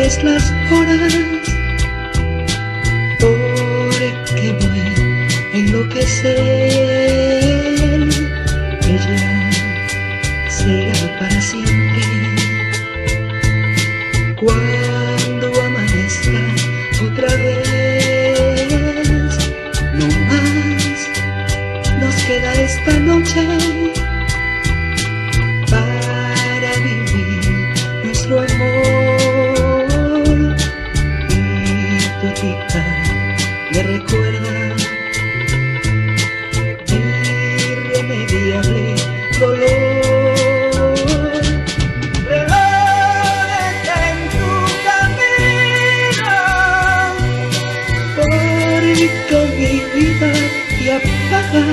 cuentes las horas, porque voy a enloquecer. Ella será para siempre. Cuando amanezca otra vez, no más nos queda esta noche recuerda irremediable dolor. Relojes en tu camino, porque mi vida te apaga.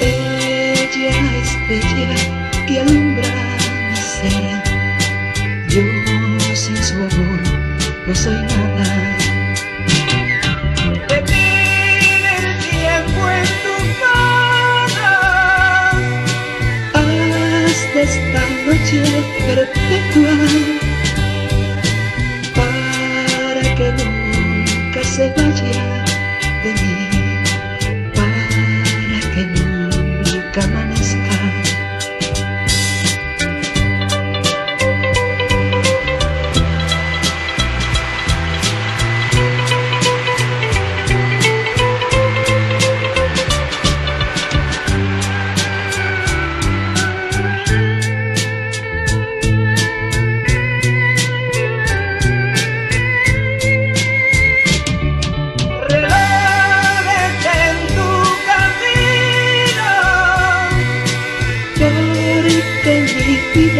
Ella es la estrella que alumbra mi ser. Yo sin su amor no soy nada. Esta noche perpetua para que nunca se vaya de mí, para que nunca amanezca.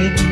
Thank you.